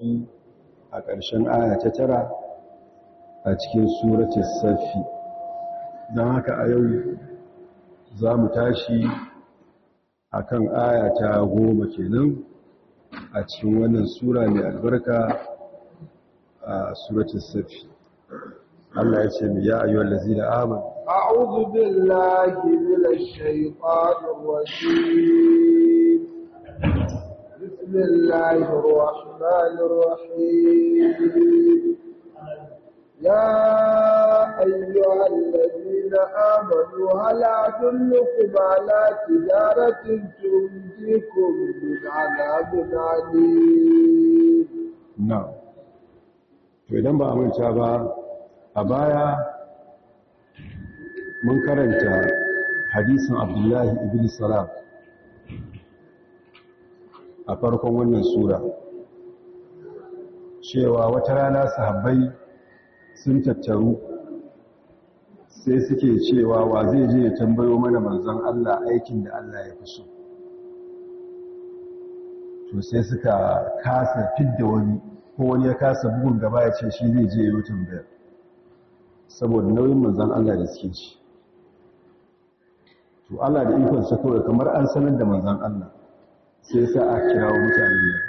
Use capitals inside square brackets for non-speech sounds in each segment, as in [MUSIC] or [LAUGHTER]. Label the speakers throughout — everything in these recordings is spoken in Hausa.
Speaker 1: tashi a ƙarshen aya ta tara a cikin suratul safi don haka a yau za mu tashi a kan aya ta goma kenan a cikin wannan sura mai albarka a suratul safi Allah ya ce mai ya ayyuhal lazina amanu
Speaker 2: أعوذ بالله من الشيطان الرجيم بسم الله الرحمن الرحيم يا أيها الذين آمنوا هل أدلكم على تجارة تنجيكم من عذاب عليم
Speaker 1: نعم to idan ba a manta ba a baya mun karanta hadisin abdullahi ibn salam a farkon wannan sura cewa wata rana sahabbai sun tattaru sai suke cewa wa zai je ya tambayo mana manzon Allah aikin da Allah ya fi so. To sai suka kasa fidda wani ko wani ya kasa bugun gaba ya ce shi zai je ya yi tambayar saboda nauyin manzon Allah da suke ci. To Allah da ikon sa kawai kamar an sanar da manzon Allah. Sai sa a kirawo mutane ne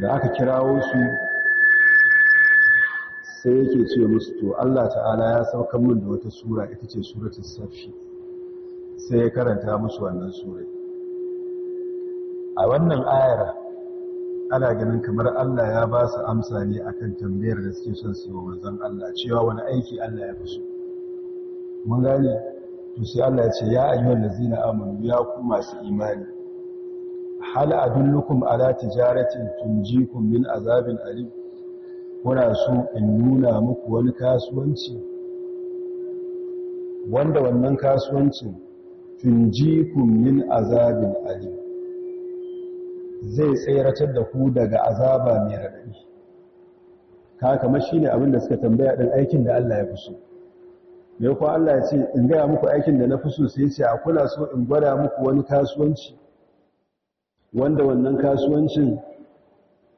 Speaker 1: da aka kirawo su sai yake ce musu to Allah ta'ala ya saukar min da wata sura ita ce suratul safi sai ya karanta musu wannan sura a wannan ayar ana ganin kamar Allah ya ba su amsa ne akan tambayar da suke son su yi wa manzon Allah cewa wani aiki Allah ya fi so. Mun gane? To sai Allah ya ce ya ayyuhal ladzina amanu ya ku masu imani hal adullukum ala tijaratin tunjikum min azabin alim? Kuna so in nuna muku wani kasuwanci? Wanda wannan kasuwancin tunjikum min azabin alim. Zai tsayratar da ku daga azaba mai raɗaɗi. Ka kama shine abin da suka tambaya din aikin da Allah ya fi so. Me ko Allah ya ce in gaya muku aikin da na fi so sai ce a kula so in gwada muku wani kasuwanci? Wanda wannan kasuwancin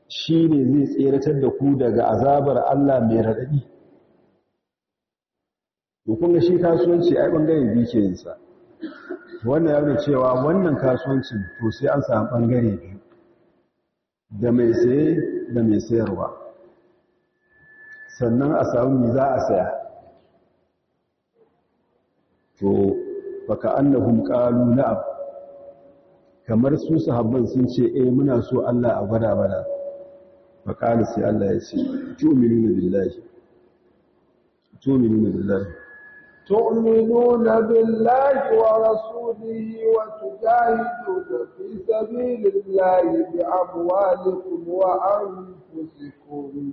Speaker 1: shi ne zai tseratar da ku daga azabar Allah mai raɗaɗi. Ga shi kasuwanci ai ɓangare biyu ke yinsa. Wannan ya nuna cewa wannan kasuwancin to sai an samu ɓangare biyu da mai saye da mai sayarwa. Sannan a samu za a saya. To baka annahum qalu na'am kamar su sahabban sun ce eh muna so Allah a gwada mana. Faqala sai Allah ya ce tu'minuna billahi. Tu'minuna billahi.
Speaker 2: Tu'minuna billahi wa rasulihi wa tujahiduna fi sabilillahi bi amwalikum wa anfusikum.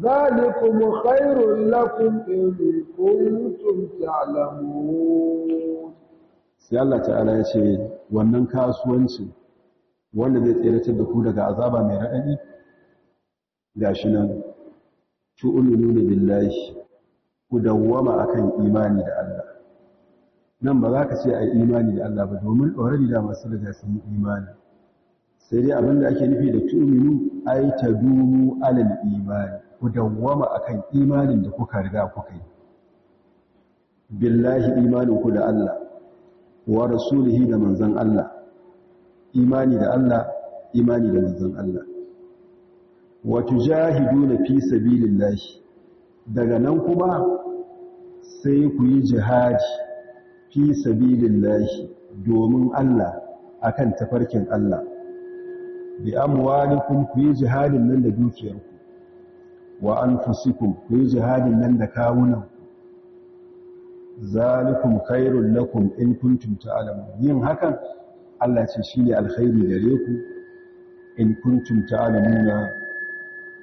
Speaker 2: ذلكم خير لكم إن كنتم تعلمون
Speaker 1: sai Allah ta'ala ya ce wannan kasuwanci wanda zai tseratar da ku daga azaba mai raɗaɗi gashi nan tu'minuna billahi ku dawwama akan imani da Allah nan ba za ka ce ai imani da Allah ba domin already da masu riga sun yi imani sai dai abinda ake nufi da tu'minu ai tadumu alal imani Ku dawwama akan imanin da kuka riga kuka yi. Billahi imanin ku da Allah wa rasulihi da manzon Allah imani da Allah imani da manzon Allah. Wa tujahiduna fi sabilillahi daga nan kuma sai ku yi jihadi fi sabilillahi domin Allah akan tafarkin Allah. Bi amwalikum ku yi jihadin nan da dukiyarku. Wa anfusikum ku yi jihadin nan da kawunan zalikum khairul lakum in kuntum ta'lamun. Yin hakan Allah ce shine alkhairi gare ku. In kuntum ta'lamuna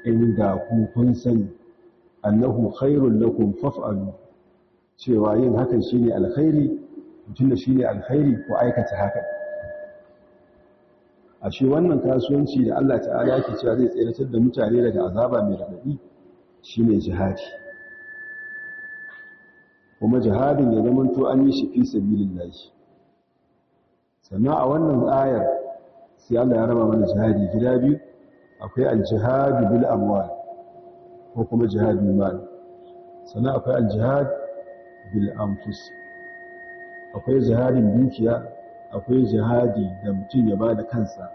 Speaker 1: in da ku kun sani annahu khairul lakum faf'alu. Cewa yin hakan shine alkhairi tunda shine alkhairi ku aikata hakan. Ashe wannan kasuwanci da Allah ta'ala yake cewa zai tsiratar da mutane daga azaba mai radadi shine jihadi. Kuma jihadin ya zama to an yi shi fi sabilillah sannan a wannan ayar sai Allah ya raba mana jihadi gida biyu. Akwai al-jihad bil amwal ko kuma jihad bil mal. Sannan akwai al-jihad bil anfus. Akwai jihadin dukiya akwai jihadi da mutum ya ba da kansa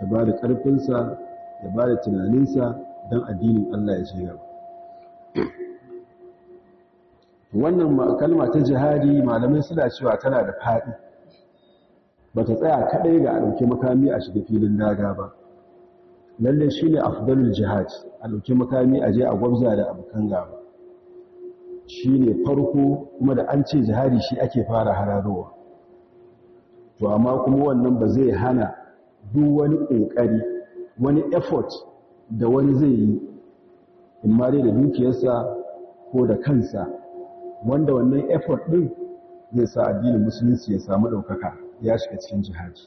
Speaker 1: ya ba da karfinsa ya ba da tunaninsa don addinin Allah ya gaba. Wannan kalma ta jihadi malamai suna cewa tana da faɗi. Ba ta tsaya kaɗai ga ɗauki makami a shiga filin daga ba. Lalle shi ne afdalul jihad a ɗauki makami a je a gwabza da abokan gaba. Shi ne farko kuma da an ce jihadi shi ake fara hararowa. To amma kuma wannan ba zai hana duk wani ƙoƙari wani effort da wani zai yi in ma dai da dukiyarsa ko da kansa wanda wannan effort ɗin zai sa addinin musulunci ya samu ɗaukaka ya shiga cikin jihadi.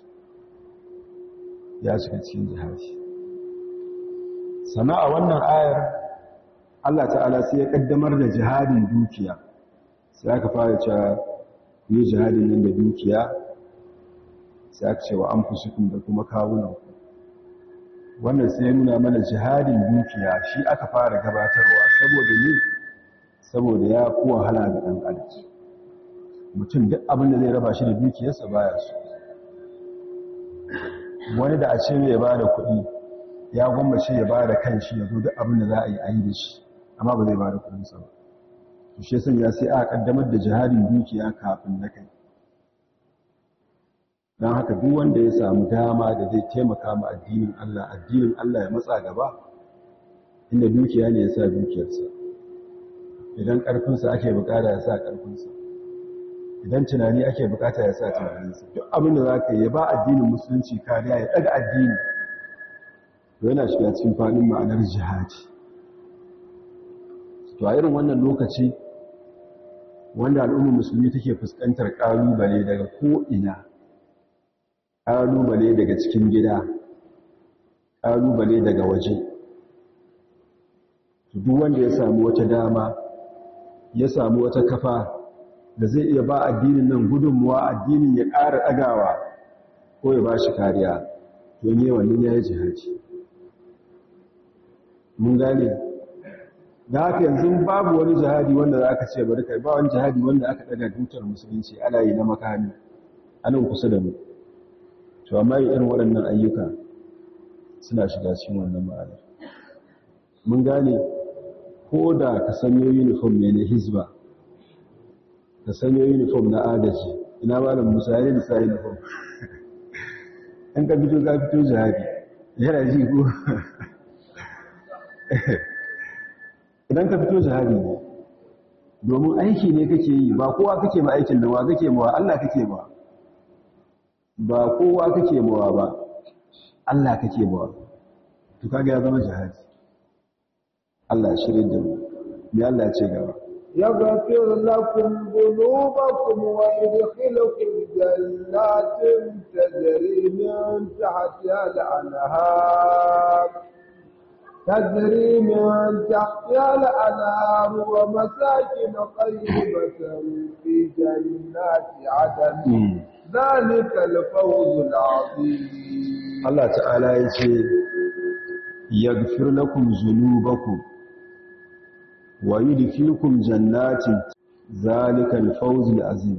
Speaker 1: Ya shiga cikin jihadi. Sana a wannan ayar Allah ta'ala sai ya kaddamar da jihadin dukiya. Sai aka fara cewa yi jihadin nan da dukiya. Sai aka cewa an fusikun da kuma kawunan wannan sai nuna mana jihadin dukiya shi aka fara gabatarwa saboda ne saboda ya fi wahala ga ɗan adam. Mutum duk abin da zai raba shi da dukiyarsa baya su wani da a ce ya ba da kuɗi ya gwammace ya ba da kan shi ya zo duk abin da za a yi a yi da shi amma ba zai ba da kuɗinsa ba. To shi sun sai a ƙaddamar da jihadin dukiya kafin na kai. Don haka duk wanda ya samu dama da zai taimaka ma addinin Allah addinin Allah ya matsa gaba inda dukiya ne ya sa dukiyarsa. Idan ƙarfinsa ake buƙata ya sa ƙarfinsa. Idan tunani ake buƙata ya sa tunaninsa. Duk abin da za ka yi ba addinin musulunci kariya ya ɗaga addini. To yana shiga cikin faɗin ma'anar jihadi. To a irin wannan lokaci wanda al'ummar musulmi take fuskantar ƙalubale daga ko'ina ƙalubale daga cikin gida ƙalubale daga waje. Duk wanda ya samu wata dama ya samu wata kafa da zai iya ba addinin nan gudunmuwa addinin ya ƙara ɗagawa ko ya ba shi kariya don yi wannan ya yi jihaji mun gane? Da haka yanzu babu wani jihadi wanda za ka ce bari kai ba wani jihadi wanda aka ɗaga dutar musulunci ana yi na makami a nan kusa da mu. To amma irin waɗannan ayyuka suna shiga cikin wannan ma'anar. Mun gane ko da ka sanyo uniform ne na hizba ka sanyo uniform na agaji ina malam musa ya da sa uniform? [LAUGHS] In ka fito ka fito jihadi. Yana ji ko? [LAUGHS] Idan ka fito jihadi ne domin aiki ne kake yi ba kowa kake ma aikin da wa kake mawa Allah kake ma ba kowa kake mawa ba Allah kake mawa to kaga ya zama jihadi Allah ya shirye da mu ya Allah ya ce gaba
Speaker 2: يغفر لكم ذنوبكم ويدخلكم جنات تجري من تحتها الأنهار تجري من تحتها الأنهار ومساكن طيبة في جنات عدن ذلك الفوز العظيم
Speaker 1: الله تعالى يقول يغفر لكم ذنوبكم wa yudkhilukum jannatin zalikal fawzul azim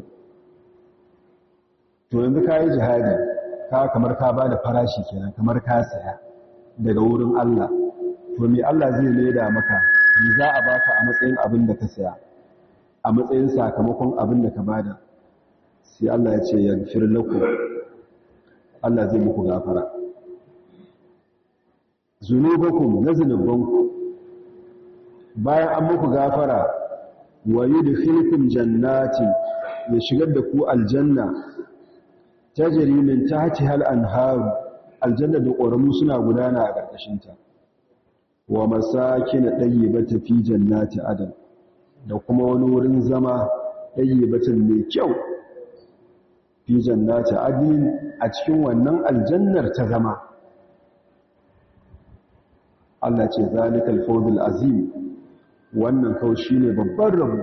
Speaker 1: to yanzu kai jihadi ka kamar ka bada farashi kenan kamar ka saya daga wurin Allah to me Allah zai leda maka me za a baka a matsayin abin da ka saya a matsayin sakamakon abin da ka bada Sai Allah ya ce yaghfir lakum. Allah zai muku gafara. Zunubakum na bayan an muku gafara wa yudkhilukum jannatin ya shigar da ku aljanna. Tajri min tahtiha al-anhar aljanna da ƙoramu suna gudana a ƙarƙashin ta wa masakin dayyibata fi jannati adan da kuma wani wurin zama dayyibatan mai kyau. Fi jannati adin a cikin wannan aljannar ta zama. Allah ce zalikal fawzul azim. Wannan kawai shi ne babban rabu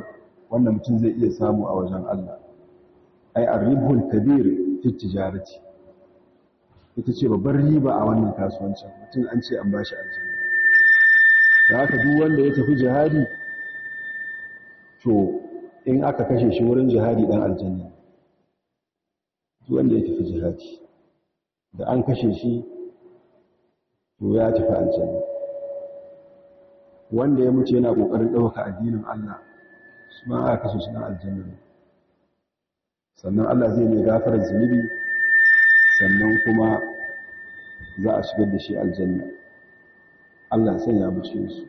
Speaker 1: wannan mutum zai iya samu a wajen Allah. Ai arribul kabir fi tijarati. Ita ce babbar riba a wannan kasuwancin. Mutum an ce an ba shi aljanna. Da haka duk wanda ya tafi jihadi to in aka kashe shi wurin jihadi dan aljanna. Wanda ya tafi jihadi da an kashe shi to ya tafi aljanna. Wanda ya mutu yana ƙoƙarin ɗauka addinin Allah su ma aka kashe shi dan aljanna sannan Allah zai mai gafarar zunubi sannan kuma za a shigar da shi aljanna. Allah sai ya muce su.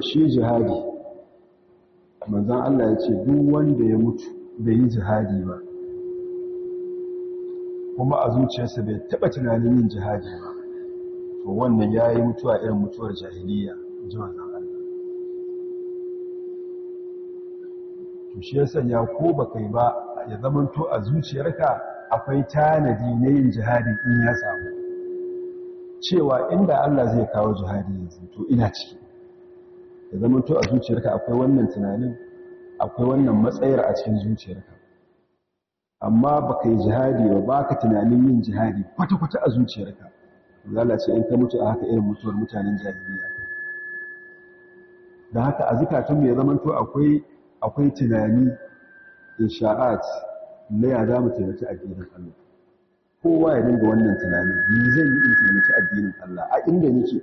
Speaker 1: Shi jihadi manzan Allah ya ce duk wanda ya mutu bai yi jihadi ba. Kuma a zuciyarsa bai taɓa tunanin yin jihadi ba. To wannan ya yi mutuwa irin mutuwar jahiliya ji manzan Allah. To shi ya sanya ko ba kai ba ya zamanto a zuciyarka akwai tanadi na yin jihadi in ya samu. Cewa inda Allah zai kawo jihadi yanzu to ina ciki. Ya zamanto a zuciyarka akwai wannan tunanin akwai wannan matsayar a cikin zuciyarka. Amma baka yi jihadi ba baka tunanin yin jihadi kwata-kwata a zuciyarka. Lalace in ka mutu a haka irin mutuwar mutanen jahiliya. Da haka a zukatunmu ya zamanto akwai akwai tunani insha'at na ya za mu taimaki addinin Allah. Kowa ya dinga wannan tunanin ni zan yi in taimaki addinin Allah a inda nake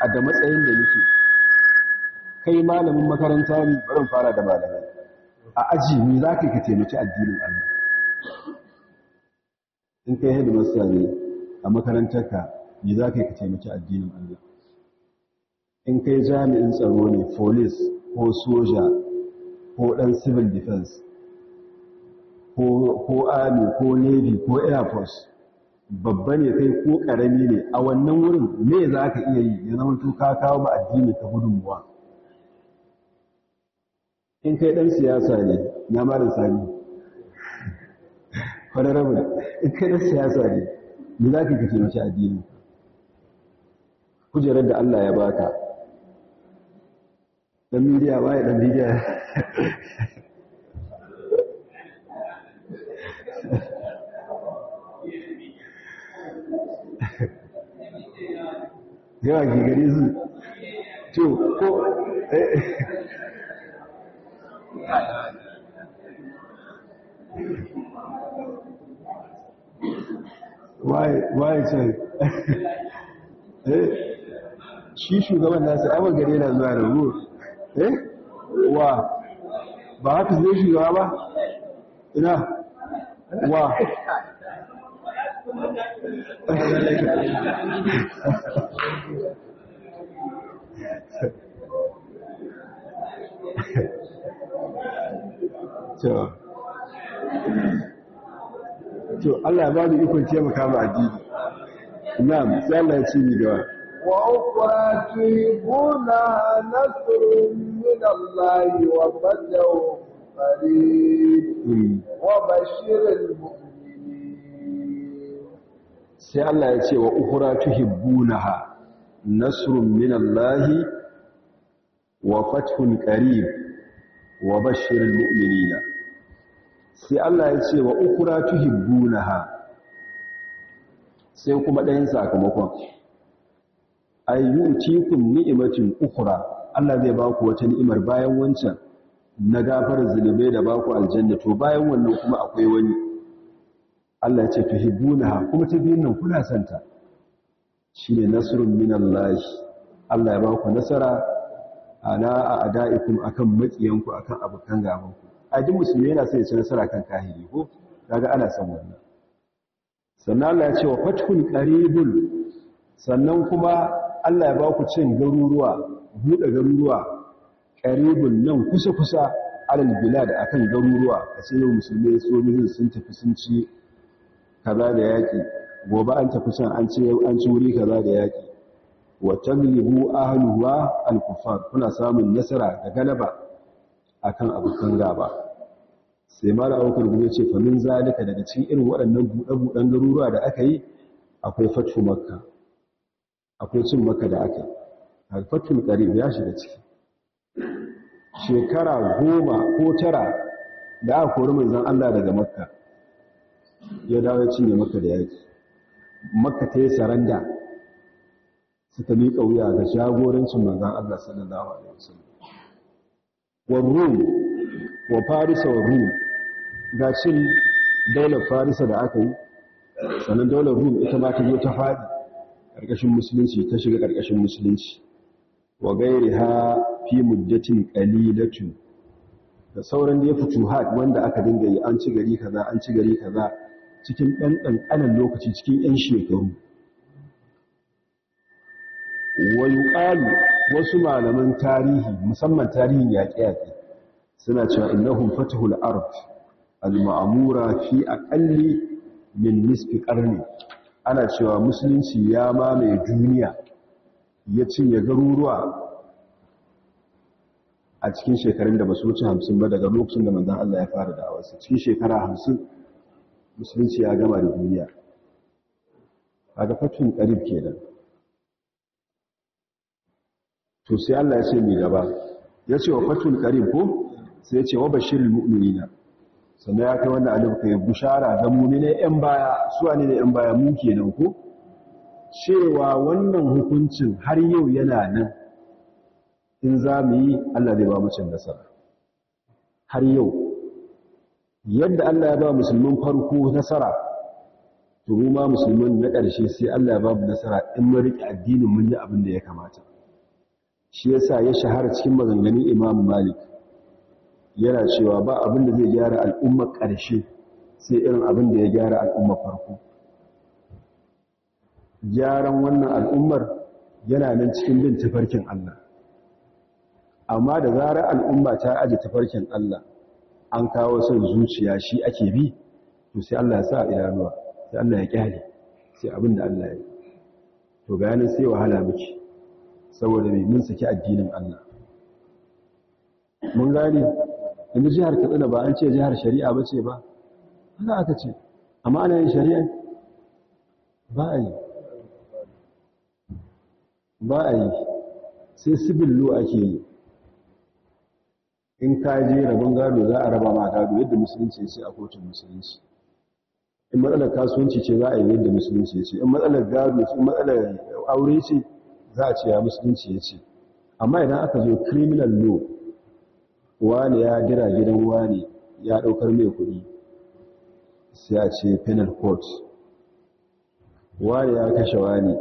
Speaker 1: a da matsayin da nake. Kai malamin makaranta ne barin fara da malamai. A aji ni za ka taimaki addinin Allah? In kai headmaster ne a makarantarka ni za ka taimaki addinin Allah? In kai jami'in tsaro ne police ko soja ko ɗan civil defense ko army ko navy ko air force babba ne kai ko ƙarami ne a wannan wurin me za ka iya yi? Ya zama ka kawo ma addini ka gudunmuwa. In kai ɗan siyasa ne na marin sani. Honorable in kai ɗan siyasa ne me za ka kace mace addini? Kujerar da Allah ya baka dan midiya ba ya dan midiya? Yawa ke gari su. To ko waye [LAUGHS] eh? Shi shugaban nasu ai gare na zuwa da ruwa eh? Wa? Ba haka zai shugaba ba? Ina? Wa? [LAUGHS] to to Allah ba da ikon taimaka ma addini. Na'am sai Allah ya ci ni gaba.
Speaker 2: Wa ukhra tuhibuna nasrun min Allah wa fadlu qarib wa bashiril mu'minin.
Speaker 1: Sai Allah ya ce wa ukhra tuhibbunaha nasrun min Allah wa fathun qarib wa bashiril mu'minina. Sai Allah ya ce wa ukura tuhibbunaha sai kuma ɗayan sakamakon. Ayyutikum ni'matin ukura Allah zai ba ku wata ni'imar bayan wancan na gafarar zunubai da ba ku aljanna. To bayan wannan kuma akwai wani. Allah ya ce tuhibbunaha kuma ta biyun nan kuna santa. Shine nasrun minallahi. Allah ya ba ku nasara ala a'da'ikum akan makiyanku akan abukan gabanku. A duk musulmi yana sai ya ci nasara kan kahiri ko? Kaga ana son wannan. Sannan Allah ya ce wa fathun qaribun. Sannan kuma Allah ya ba ku cin garuruwa buɗe garuruwa qaribun nan kusa kusa alal bilad akan garuruwa. A yau musulmi sojojin sun tafi sun ci kaza da yaki gobe an tafi can an ce an ci wuri kaza da yaki wa taglibu ahluha al-kuffar. Kuna samun nasara da galaba akan abokan gaba. Sai mara aukar gudu ce famin zalika daga cikin irin waɗannan buɗe-buɗen garuruwa da aka yi akwai fatu makka. Akwai cin makka da aka yi. Fatul ƙarib ya shiga ciki. Shekara goma ko tara da aka kori manzan Allah daga makka ya dawo ya cinye maka da yaki makka ta yi saranda suka miƙa wuya ga jagorancin manzan Allah sallallahu alaihi wasallam. Wa rum wa farisa wa rum ga cin daular farisa da aka yi sannan daular rum ita ma ta zo ta faɗi ƙarƙashin musulunci ta shiga ƙarƙashin musulunci. Wa gairi ha fi muddatin ƙalilatun da sauran da ya fi wanda aka dinga yi an ci gari kaza an ci gari kaza cikin ɗan ɗanɗanan lokaci cikin ‘yan shekaru. Wa yuqalu wasu malaman tarihi musamman tarihin yaƙe-yaƙe suna cewa innahum fatahul ard. Al-ma'mura fi aqalli min nisfi qarni. Ana cewa musulunci ya mamaye duniya ya cinye garuruwa a cikin shekarun da ba su wuce hamsin ba daga lokacin da manzan Allah ya fara da'awarsa. Cikin shekara hamsin musulunci ya gama da duniya. A ga fatun ƙarib kenan. To sai Allah ya ce mai gaba. Ya ce wa fatun ƙarib ko? Sai ya ce wa bashirin mu'minina. Sannan ya kai wannan alif kai bushara ga mu'mine yan baya suwa ne da yan baya mu kenan ko? Cewa wannan hukuncin har yau yana nan in za mu yi Allah zai ba mu cin nasara. Har yau. Yadda Allah ya ba musulmin farko nasara to mu ma musulmin na ƙarshe sai Allah ya ba mu nasara in mun riƙe addinin mun yi abin da ya kamata. Shi yasa ya shahara cikin maganganun Imam Malik. Yana cewa ba abin da zai gyara al'ummar ƙarshe sai irin abin da ya gyara al'ummar farko. Gyaran wannan al'ummar yana nan cikin bin tafarkin Allah. Amma da zarar al'umma ta aje tafarkin Allah an kawo son zuciya shi ake bi to sai Allah ya sa idanuwa sai Allah ya ƙyale sai abin da Allah ya yi. To ga yanin sai wahala miki saboda mai mun saki addinin Allah. Mun gane? Inda jihar Katsina ba an ce jihar shari'a ba ce ba? Haka aka ce. Amma ana yin shari'a? Ba a yi. Ba a yi. Sai sibillo ake yi. In ka je rabon gado za a raba ma gado yadda musulunci ya ce a kotun musulunci. In matsalar kasuwanci ce za a yi yadda musulunci ya ce. In matsalar gado in matsalar aure ce za a ce ya musulunci ya ce. Amma idan aka zo criminal law wani ya dira gidan wani ya ɗaukar mai kuɗi sai a ce penal court. Wani ya kashe wani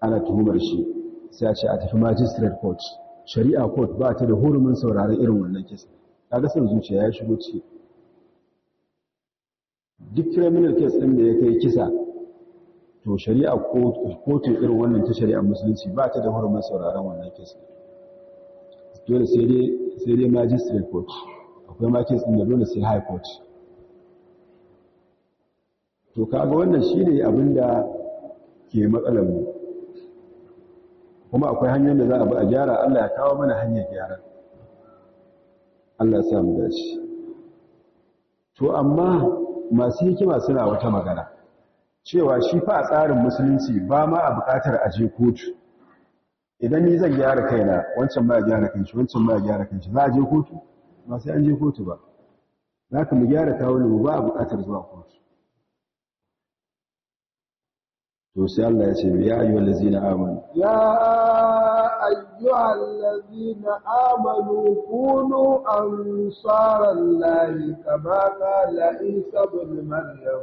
Speaker 1: ana tuhumar shi sai a ce a tafi magistrate court. Shari'a court ba ta da hurumin sauraron irin wannan kisa kaga san zuciya ya shigo ciki. Duk criminal case din da ya kai kisa to shari'a kotun irin wannan ta shari'a musulunci ba ta da hurumin sauraron wannan kisa dole sai dai sai dai magistrate court. Akwai ma din da dole sai high court. To kaga wannan shine abin da ke matsalar mu. Kuma akwai hanyar da za a bi a gyara Allah ya kawo mana hanyar gyara. Allah ya mu dace. To amma masu hikima suna wata magana cewa shi fa a tsarin musulunci ba ma a buƙatar a je kotu. Idan ni zan gyara kaina wancan ba ya gyara kanshi wancan ba ya gyara kanshi za a je kotu? Ba sai an je kotu ba. Za ka mu gyara mu ba a buƙatar zuwa kotu. To sai Allah ya ce ya ayyuhal ladzina amanu.
Speaker 2: Ya ayyuhal ladzina amanu kunu ansarallahi kama qala isa ibn maryam.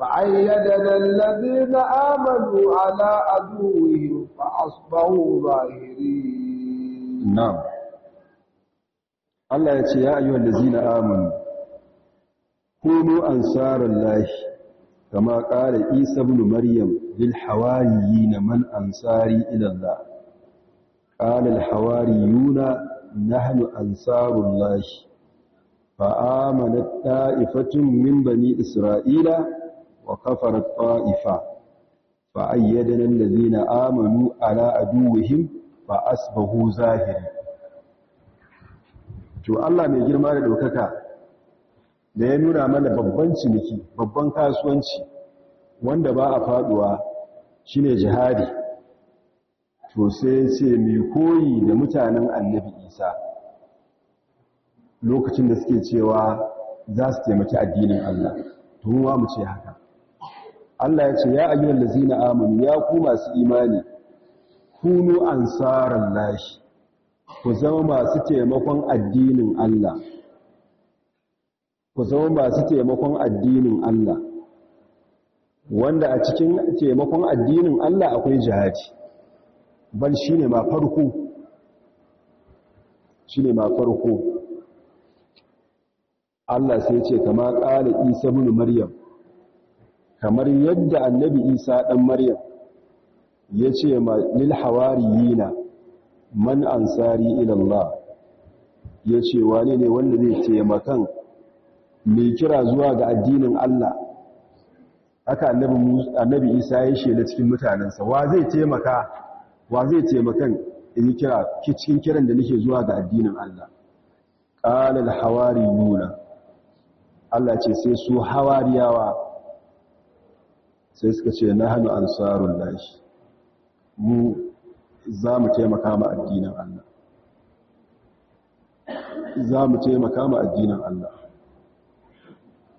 Speaker 2: فعيدنا الذين آمنوا على عدوهم فأصبحوا ظاهرين
Speaker 1: نعم الله يتي يا أيها الذين آمنوا كونوا أنصار الله كما قال عيسى بن مريم للحواريين من أنصاري إلى الله قال الحواريون نحن أنصار الله فآمنت طائفة من بني إسرائيل وكفرت طائفة fa ayyadana allazina amanu ala aduwwihim fa asbahu zahiri to Allah mai girma da daukaka da ya nuna mana babban ciniki babban kasuwanci wanda ba a faduwa shine jihadi to sai ce mai koyi da mutanen annabi isa lokacin da suke cewa za su taimaki addinin Allah to mu ce haka Allah ya ce ya ayyuhal ladzina amanu ya ku masu imani kunu ansaran lahi ku zama masu taimakon addinin Allah. Ku zama masu taimakon addinin Allah. Wanda a cikin taimakon addinin Allah akwai jihadi. Bal shine ma farko. Shine ma farko. Allah sai ce kama ƙala Isa ibn Maryam kamar yadda annabi Isa dan Maryam ya ce ma lil hawariyina man ansari ila Allah. Yace wane ne wanda zai taimakan mai kira zuwa ga addinin Allah? Haka annabi Isa ya shela cikin mutanansa wa zai taimaka wa zai taimakan in kira cikin kiran da nake zuwa ga addinin Allah? Qala al hawariyuna Allah ce sai su hawariyawa sai suka ce na hannu ansarun lashi mu za mu taimaka ma addinin Allah. Za mu taimaka ma addinin Allah.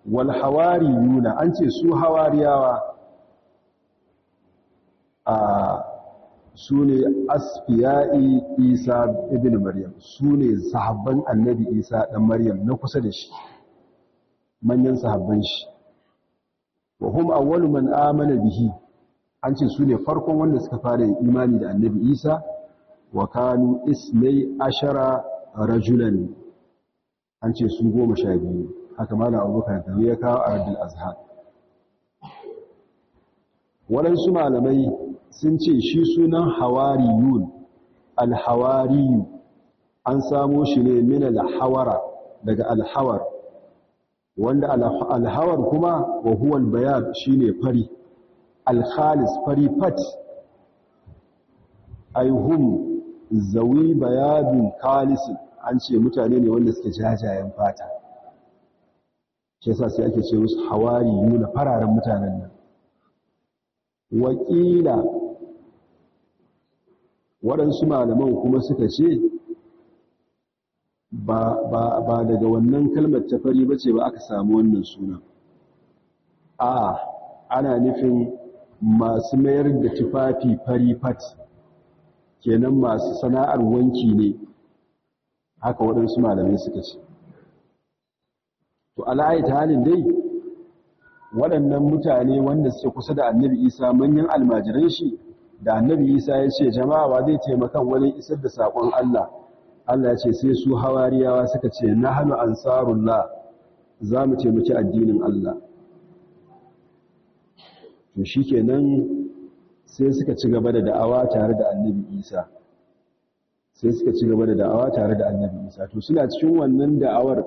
Speaker 1: Wal hawariyuna an ce su hawariyawa a su ne asfiya'i isa ibn maryam. Su ne sahabban annabi isa ɗan maryam na kusa da shi. Manyan sahabban shi. Wa hum awwalu man amana bihi. An ce su ne farkon wanda suka fara imani da annabi isa wa kanu ismai ashara rajulan. An ce su goma sha biyu. Haka mana abubakar da ya kawo a radul azhar waɗansu malamai sun ce shi sunan hawariyun alhawariyu. An samo shi ne min alhawara daga alhawar. Wanda alhawar kuma wa huwa albayad shine fari. Alkhalis fari fat. Ayhum zawi bayadun khalis. An ce mutane ne wanda suke jajayen fata. Shi sai ake ce musu hawari yuna fararen mutanen nan. Wakila waɗansu malaman kuma suka ce ba, daga wannan kalmar ta fari ba ce ba aka samu wannan suna a ana nufin masu mayar da tufafi fari fat. Kenan masu sana'ar wanki ne. Haka waɗansu malamai suka ce. To ala'ayi ta halin dai waɗannan mutane wanda suke kusa da annabi isa manyan almajiran shi da annabi isa ya ce jama'a zai taimakan wani isar da saƙon allah? Allah ya ce sai su hawariyawa suka ce na hannu ansarullah za mu taimaki addinin allah. To shi kenan sai suka ci gaba da da'awa tare da annabi isa. Sai suka ci gaba da da'awa tare da annabi isa. To suna cikin wannan da'awar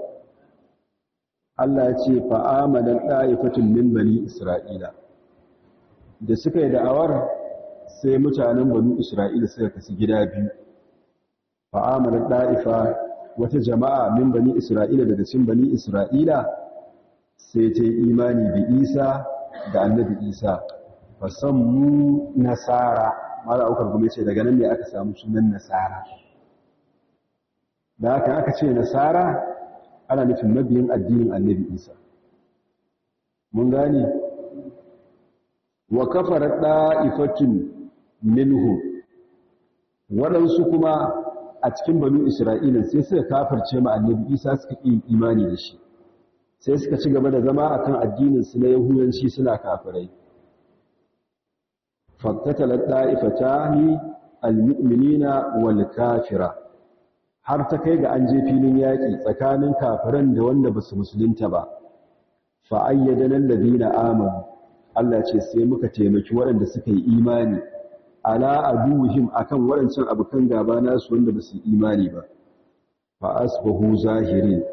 Speaker 1: Allah ya ce fa'amalan ɗa'ifatun min bani Isra'ila. Da suka yi da'awar sai mutanen bani Isra'ila suka kasu gida biyu. Fa'amalan ɗa'ifa wata jama'a min bani Isra'ila daga cin bani Isra'ila sai ta yi imani da Isa da annabi Isa. Fasan mu nasara. Mara aukar kuma ce daga nan ne aka samu sunan nasara. Da haka aka ce nasara ana nufin mabiyin addinin annabi isa. Mun gane? Wa kafara da'ifatun minhu waɗansu kuma a cikin banu isra'ila sai suka kafirce ma annabi isa suka yi imani da shi. Sai suka ci gaba da zama akan addinin su na yahudanci suna kafirai. Faktatalat da'ifatani almu'minina wal kafira. Har ta kai ga an je filin yaƙi tsakanin kafiran da wanda ba su musulunta ba. Fa'ayyada nan da zina Allah ce sai muka taimaki waɗanda suka yi imani. Ala aduwihim akan waɗancan abokan gaba nasu wanda ba su imani ba. Fa asbahu zahirin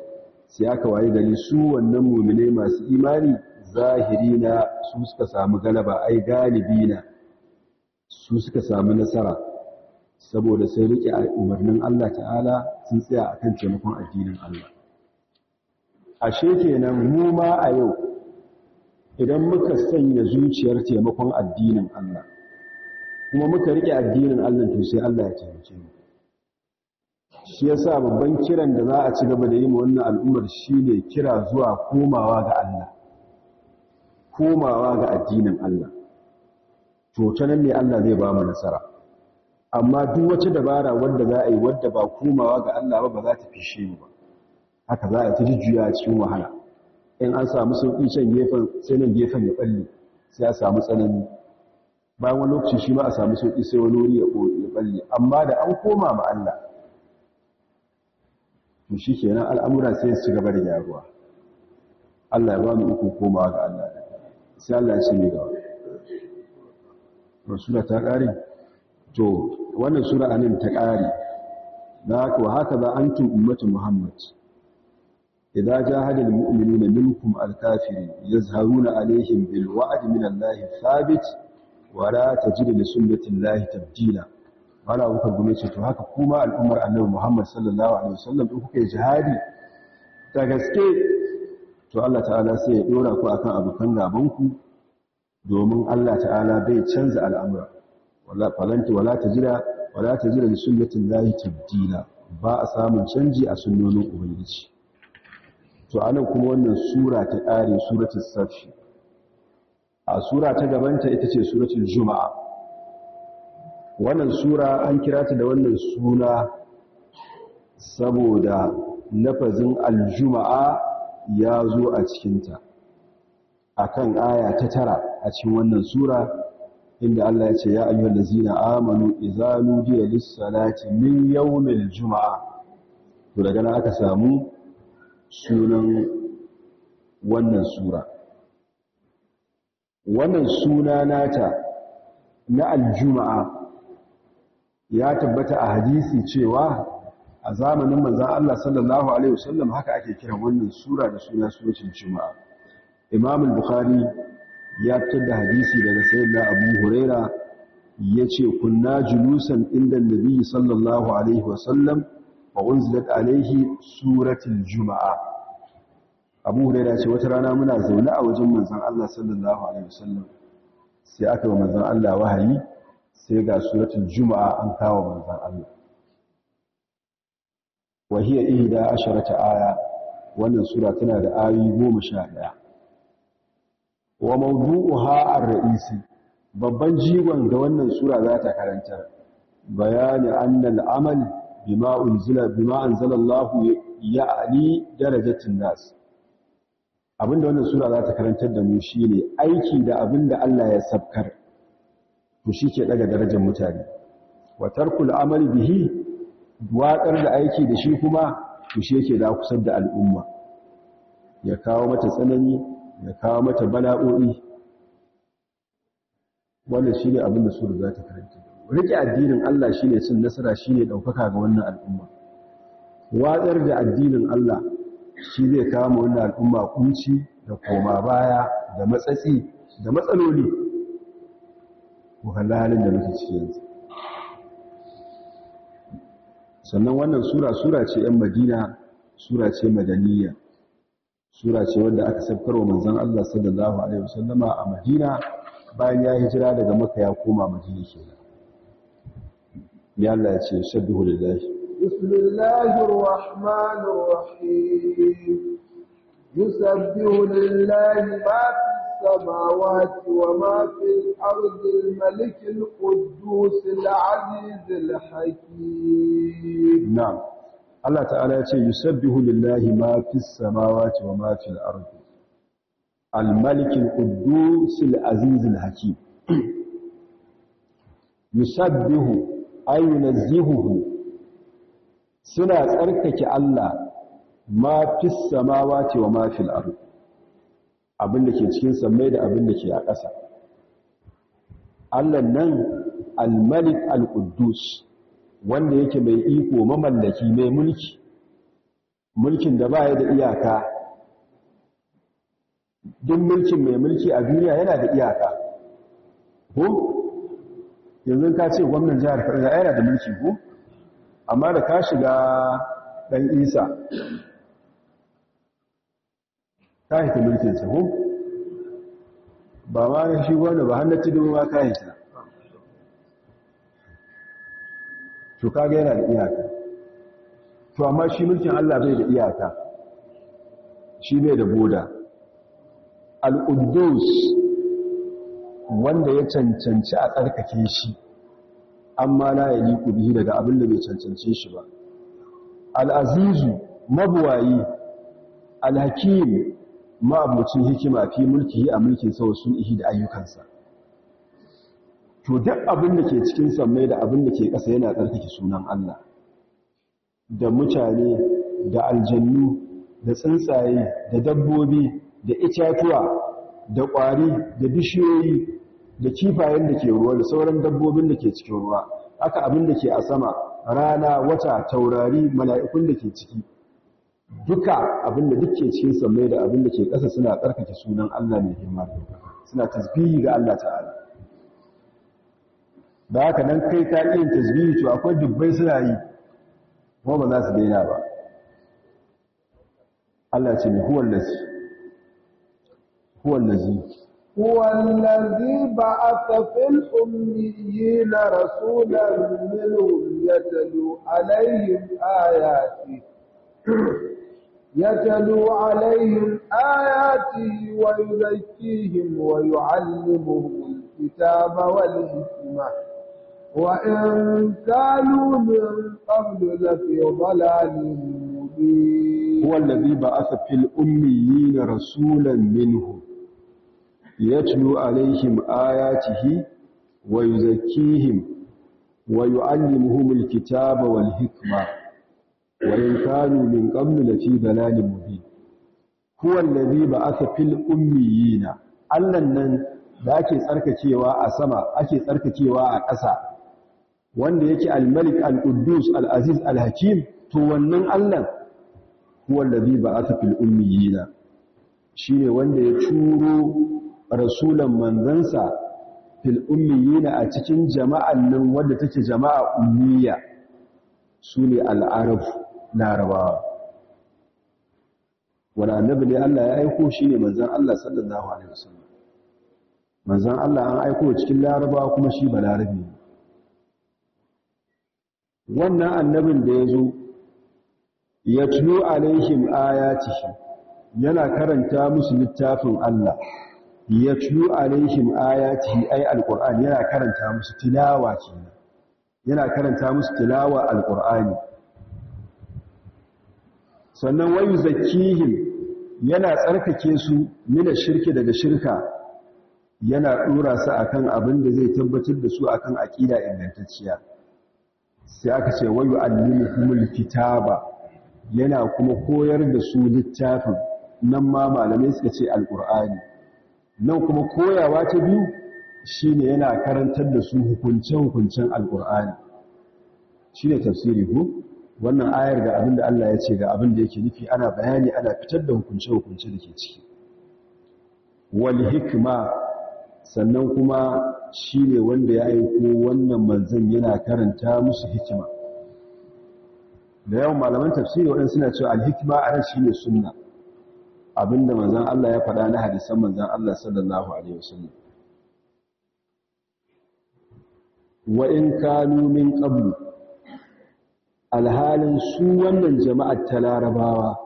Speaker 1: sai aka waye gari su wannan mu'mine masu imani zahirina su suka samu galaba ai galibina su suka sami nasara. Saboda sai riƙe umarnin Allah ta'ala sun tsaya akan taimakon addinin Allah. Ashe kenan mu ma a yau idan muka sanya zuciyar taimakon addinin Allah kuma muka riƙe addinin Allah to sai Allah ya taimake mu. Shi yasa babban kiran da za a ci gaba da yi wannan al'ummar shine kira zuwa komawa ga Allah. Komawa ga addinin Allah. To ta nan ne Allah zai ba mu nasara. Amma duk wata dabara wanda za a yi wadda ba komawa ga Allah ba ba za ta fishe mu ba. Haka za a ta jujjuya cikin wahala. In an samu sauƙi can gefen sai nan gefen ya balle sai a samu tsanani. Bayan wani lokaci shi ma a samu sauƙi sai wani wuri ya balle amma da an koma ma Allah to shi kenan al'amura sai su gaba da gyaruwa. Allah ya ba mu iko komawa ga Allah. Sai Allah ya ce ne gaba. Rasula ta ƙare? To wannan sura a nan ta ƙare. Da haka wa haka za antum ummatu muhammad. Idza jahada almu'minuna minkum alkafirin yazharuna alaihim bil wa'd min allahi thabit. Wa la tajidu li sunnati allahi tabdila. Wala kuka gume ce to haka kuma al'ummar annabi muhammad sallallahu alaihi wasallam in kuka jihadi da gaske to Allah ta'ala sai ya dora ku akan abukan gaban ku domin Allah ta'ala bai canza al'amura. Wala falanti wala tajira wala tajira li sunnatin lahi tabdila. Ba a samun canji a sunnonin ubangiji. To a nan kuma wannan sura ta ƙare suratul safi a sura ta gabanta ita ce suratul juma'a. Wannan sura an kira ta da wannan suna saboda lafazin aljuma'a ya zo a cikinta akan aya ta tara a cikin wannan sura inda Allah ya ce ya ayyuhal ladzina amanu idza nudiya lis-salati min yawmil juma'a. To daga nan aka samu sunan wannan sura. Wannan suna nata na aljuma'a ya tabbata a hadisi cewa a zamanin manzon Allah sallallahu alaihi wasallam haka ake kiran wannan sura da suna suratul juma'a. Imam al-bukhari ya fitar da hadisi daga sayyidina abu huraira ya ce kunna julusan inda nabi sallallahu alaihi wasallam wa unzilat alaihi suratul jumaa. Abu huraira ce wata rana muna zaune a wajen manzon Allah sallallahu alaihi wasallam. Sai aka yi manzon Allah wahayi sai ga suratul jumaa an kawo manzon Allah. Wa hiya ihda asharata aya wannan sura tana da ayoyi 11 wa mawdu'uha ar-ra'isi babban jigon da wannan sura za ta karanta bayani annal amal bima unzila bima anzala Allah ya'li darajatin nas. Abin da wannan sura za ta karantar da mu shine aiki da abin da Allah ya sabkar. To shike daga darajar mutane. Wa tarkul amali bihi waƙar da aiki da shi kuma to shi yake da kusar da al'umma. Ya kawo mata tsanani ya kawo mata bala'o'i. Wannan shine abin da sura za ta karanta riƙe addinin Allah shine cin nasara shine ɗaukaka ga wannan al'umma. Watsar da addinin Allah shi zai kawo wannan al'umma kunci da koma baya da matsatsi da matsaloli. Ko halin da muke ciki yanzu. Sannan wannan sura sura ce 'yan madina sura ce madaniya sura ce wanda aka sabkarwa manzon Allah sallallahu alaihi wasallama a Madina bayan ya hijira daga Makka ya koma Madina kenan. Ya Allah ya ce sabbihu lillahi.
Speaker 2: Yusabbihu lillahi ma fis samawati wa ma fil ardi al-malik al-quddus al-aziz al-hakim
Speaker 1: na'am Allah ta'ala ya ce yusabbihu lillahi ma fis samawati wa ma fil ardi al-malik al-quddus al-aziz al-hakim yusabbihu ay yunazzihuhu suna tsarkake Allah ma fis samawati wa ma fil ardi abin da ke cikin sammai da abin da ke a ƙasa. Allah nan al-malik al-quddus wanda yake mai iko mamallaki mai mulki. Mulkin da baya da iyaka. Duk mulkin mai mulki a duniya yana da iyaka. Ko? Yanzu ka ce gwamnan jihar Kaduna yana da mulki ko? Amma da ka shiga dan Isa ka hita mulkin sa ko? Ba ma shi gwamna ba hannatu da ma ka hita to kaga yana da iyaka. To amma shi mulkin Allah bai da iyaka. Shi bai da boda. Al-quddus wanda ya cancanci a tsarkake shi. Amma la yaliku bihi daga abin da bai cancance shi ba. Al-azizu mabuwayi al-hakim ma'abucin hikima fi mulkihi a mulkin sa wasu ihi da ayyukansa. To duk abin da ke cikin sammai da abin da ke ƙasa yana tsarkake sunan Allah. Da mutane da aljannu da tsuntsaye da dabbobi da itatuwa da ƙwari da bishiyoyi da kifayen da ke ruwa da sauran dabbobin da ke cikin ruwa. Haka abin da ke a sama rana wata taurari mala'ikun da ke ciki. Duka abin da duk ke sammai da abin da ke ƙasa suna tsarkake sunan Allah mai himma. Suna tasbihi ga Allah ta'ala. Da haka nan kai ta iya tasbihi to akwai dubbai suna yi kuma ba za su daina ba. Allah ce huwa allazi huwa allazi.
Speaker 2: هو الذي بعث في الأميين رسولا منهم يتلو عليهم آياته يتلو عليهم آياته ويزكيهم ويعلمهم الكتاب والحكمة وإن كانوا من قبل لفي ضلال مبين
Speaker 1: هو الذي بعث في الأميين رسولا منهم yatlu alaihim ayatihi wa yuzakkihim wa yuallimuhum alkitaba wal hikma wa in kanu min qablu lafi dalalin mubin. Huwa alladhi ba'atha fil ummiyina. Allan nan da ake tsarkakewa a sama ake tsarkakewa a ƙasa. Wanda yake al-malik al-quddus al-aziz al-hakim to wannan allan huwa alladhi ba'atha fil ummiyina. Shine wanda ya turo rasulan manzansa fil ummiyina a cikin jama'an nan wanda take jama'a ummiya su ne al-arab larabawa. Wala annabi ne Allah ya aiko shine manzon Allah sallallahu alaihi wasallam. Manzon Allah an aiko cikin larabawa kuma shi balarabi ne. Wannan annabin da ya zo ya tuno alaihim ayatihi yana karanta musu littafin Allah. Ya tuno alaihim ayatihi ay alquran yana karanta musu tilawa kenan. Yana karanta musu tilawa alqurani. Sannan wayu zakihim yana tsarkake su mina shirki daga shirka. Yana dora su akan abin da zai tabbatar da su akan aqida ingantacciya. Sai aka ce wayu allimuhumul kitaba yana kuma koyar da su littafin. Nan ma malamai suka ce alqur'ani. Nan kuma koyawa ta biyu shine yana karantar da su hukunce-hukuncen alqur'ani. Shine tafsiri ko? Wannan ayar ga abin da Allah ya ce ga abin da yake nufi ana bayani ana fitar da hukunce-hukunce da ke ciki. Wal hikma sannan kuma shi ne wanda ya aiko wannan manzan yana karanta musu hikima. Da yawan malaman tafsiri waɗanda suna cewa alhikima a nan shi ne sunna. Abin da manzan Allah ya faɗa na hadisan manzan Allah sallallahu alaihi wasallam. Wa in kanu min qablu alhalin su wannan jama'ar ta larabawa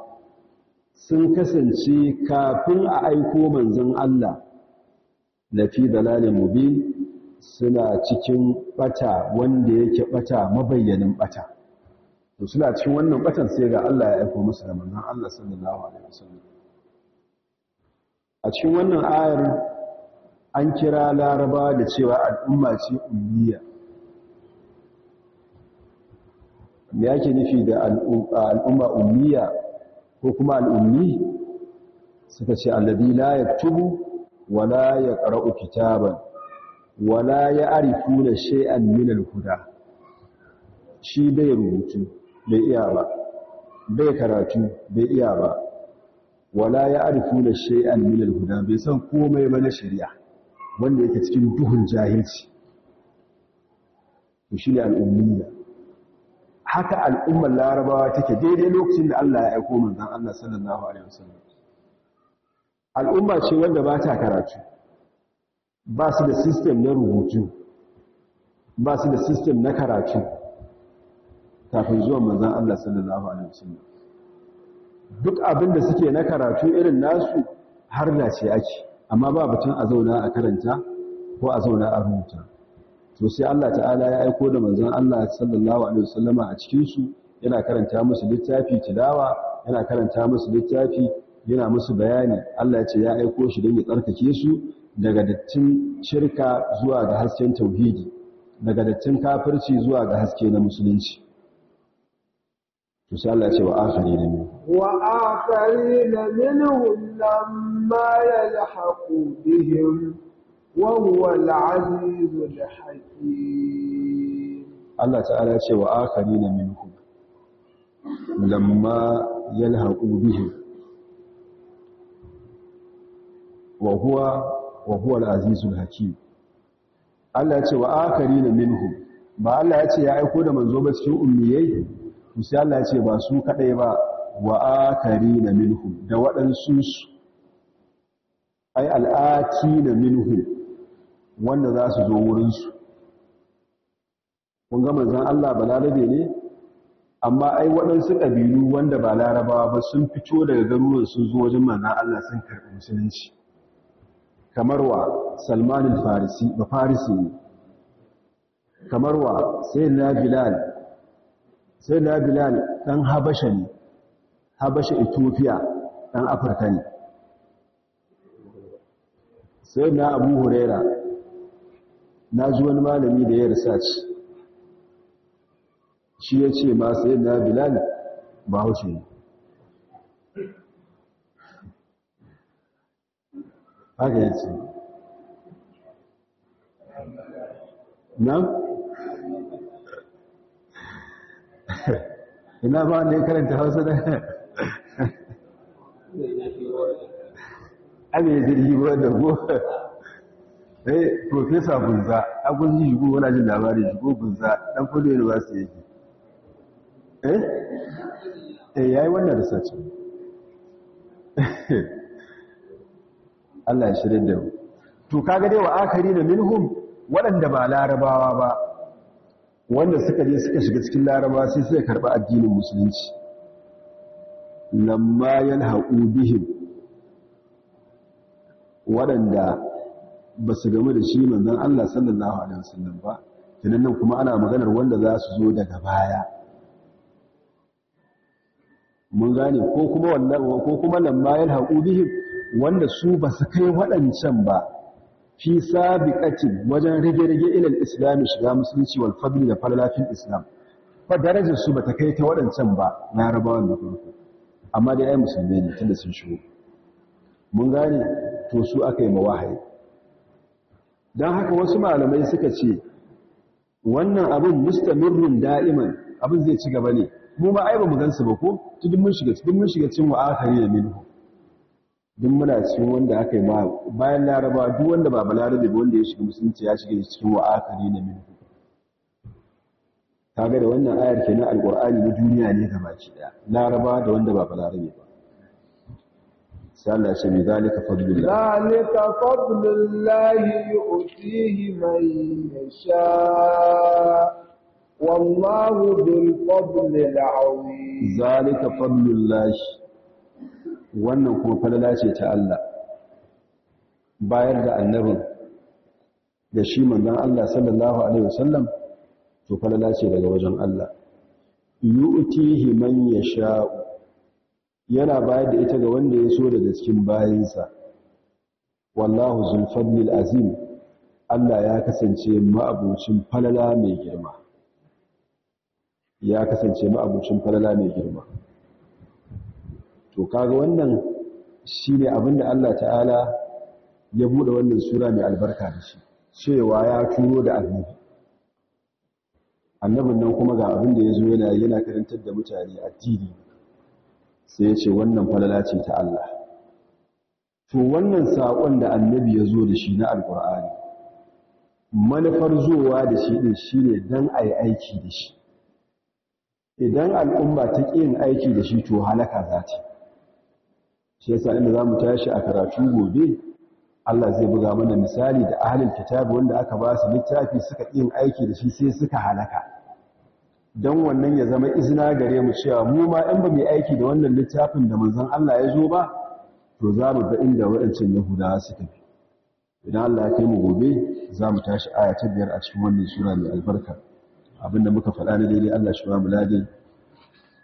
Speaker 1: sun kasance kafin a aiko manzan Allah lafi dalalin mubin suna cikin bata wanda yake bata mabayyanin bata to suna cikin wannan batan sai ga Allah ya aika musu da manzon Allah sallallahu alaihi wasallam. A cikin wannan ayar an kira laraba da cewa al'umma ce ummiya. Me yake nufi da al'umma ummiya ko kuma al'ummi? Suka ce alladhi la yaktubu wala yaqra'u kitaban wala ya'rifuna shay'an min al-huda. Shi bai rubutu bai iya ba. Bai karatu bai iya ba. Wala ya'rifuna shay'an min al-huda bai san komai ba na shari'a wanda yake cikin duhun jahilci. To shine al'ummiya haka al'ummar larabawa take daidai lokacin da Allah ya aiko manzon Allah sallallahu alaihi wasallam. Al'umma ce wanda ba ta karatu ba su da system na rubutu ba su da system na karatu kafin zuwan manzon Allah sallallahu alaihi wasallam. Duk abin da suke na karatu irin nasu har da ce ake. Amma ba batun a zauna a karanta ko a zauna a rubuta. To sai Allah ta'ala ya aiko da manzon Allah sallallahu alaihi wasallama a cikin su yana karanta musu littafi tilawa yana karanta musu littafi yana musu bayani. Allah ya ce ya aiko shi don ya tsarkake su daga dattin shirka zuwa ga hasken tauhidi daga dattin kafirci zuwa ga haske na musulunci. To sai Allah ya ce wa akhari
Speaker 2: huwa al-azizul hakim
Speaker 1: Allah ta'ala ya ce wa akhari da minhum lamma yalhaqu bihim wa huwa wa huwa al-azizul hakim Allah ya ce wa akhari da minhum ba Allah ya ce ya aiko da manzo ba cikin ummiyai sai Allah ce ba su kadai ba wa akarina minhum da waɗansu su ai al'atina minhum wanda za su zo wurin su kun ga manzon Allah balarabe ne? Amma ai waɗansu ƙabilu wanda ba larabawa ba sun fito daga garuruwan sun zo wajen manzon Allah sun karɓi musulunci. Kamar wa? Salman al-Farisi ba Farisi ne. Kamar wa? Sayyidina Bilal. Sai na bilal ɗan habasha ne. Habasha ethiopia ɗan afirka ne. Sai na abu huraira na ji wani malami da ya research. Shi ya ce ma sai na bilal ba haushe ne. Haka ya ce. Nan [LAUGHS] ina ba ya karanta hausa da [LAUGHS] abin ya jirgi wadda ko. Eh profesa bunza agun yi shigo wani jin labari shigo bunza dan kudu university yake? Eh? Eh yayi wannan research. Allah ya shirin da mu. To kaga dai wa akari na minhum waɗanda ba larabawa ba wanda suka je suka shiga cikin laraba sai suka karɓi addinin musulunci. Lamma yalhaqu bihim waɗanda ba su gamu da shi manzon Allah sallallahu alaihi wasallam ba kinan nan kuma ana maganar wanda za su zo daga baya. Mun gane ko kuma wannan ko kuma lamma yalhaqu wanda su ba su kai waɗancan ba fi sabiqatin wajen rage-rage ilal islam shiga musulunci wal fadli da falalafin islam. Fa darajar su bata kai ta waɗancan ba larabawan da farko. Amma dai ai musulmai ne tunda sun shigo. Mun gane? To su aka yi mawahayi don haka wasu malamai suka ce wannan abin mustamirrun da'iman abin zai ci gaba ne. Mu ma ai ba mu gansu ba ko? Tudun mun shiga tudun mun shiga cin wa'akari da minhu. Duk muna cikin wanda aka yi ma bayan laraba duk wanda ba balarabe ba wanda ya shiga musulunci ya shiga cikin wa'akari na minhu. Kaga da wannan ayar ke na alƙur'ani na duniya ne ga baki ɗaya laraba da wanda ba balarabe ba. Sai Allah ya ce mai zalika fadlullah.
Speaker 2: Zalika fadlullahi yu'tihi man yasha. Wallahu bil fadlil azim.
Speaker 1: Zalika fadlullahi wannan kuma falala ce ta Allah. Bayar da annabin da shi manzon Allah sallallahu alaihi wasallam to falala ce daga wajen Allah. Yu'tihi man yasha. Yana bayar da ita ga wanda ya so daga cikin bayinsa. Wallahu zul fadlil azim. Allah ya kasance ma'abucin falala mai girma. Ya kasance ma'abucin falala mai girma. To kaga wannan shine abin da Allah ta'ala ya buɗe wannan sura mai albarka da shi cewa ya turo da annabi. Annabin nan kuma ga abin da ya zo yana yana karantar da mutane addini. Sai ya ce wannan falala ce ta Allah. To wannan saƙon da annabi ya zo da shi na alqur'ani manufar zuwa da shi din shine dan ayi aiki da shi. Idan al'umma ta ƙi yin aiki da shi to halaka za ta shi yasa inda za mu tashi a karatu gobe Allah zai buga mana misali da ahlul kitabi wanda aka ba su littafi suka ƙi yin aiki da shi sai suka halaka. Don wannan ya zama izina gare mu cewa mu ma in ba mu aiki da wannan littafin da manzon Allah ya zo ba to za mu ga inda waɗancan yahudawa suka bi. Idan Allah ya kai mu gobe za mu tashi aya ta biyar a cikin wannan sura mai albarka. Abinda muka faɗa na daidai Allah shi ba mu ladin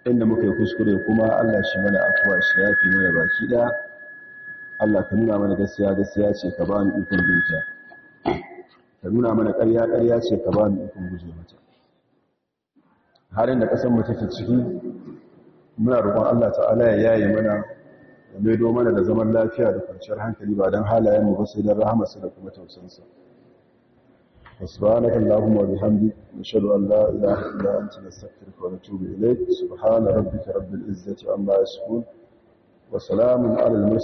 Speaker 1: inda muka yi kuskure kuma Allah shi mana afuwa shi ya fi mana baki da Allah ka nuna mana gaskiya gaskiya ce ka ba mu ikon binta. Ka nuna mana ƙarya ƙarya ce ka ba mu ikon guje mata. halin da ƙasar mu take ciki muna roƙon Allah ta'ala ya yaye mana ya maido mana da zaman lafiya da kwanciyar hankali ba don halayen mu ba sai don rahamarsa da kuma tausansa سبحانك اللهم وبحمدك نشهد أن لا إله إلا أنت نستغفرك ونتوب إليك سبحان ربك رب العزة عما يصفون وسلام على المرسلين